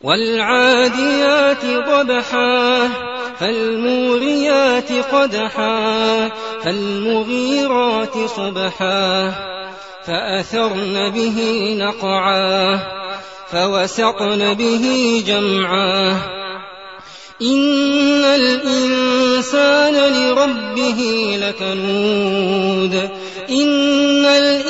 والعاديات ضبحا فالموريات قدحا فالمغيرات صبحا فأثرن به نقعا فوسطن به جمعا. إن الإنسان لربه لكنود إن الإنسان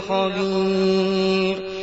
خبير.